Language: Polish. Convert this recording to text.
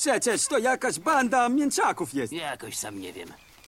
Przecież to jakaś banda mięczaków jest. Jakoś sam nie wiem.